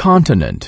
Continent.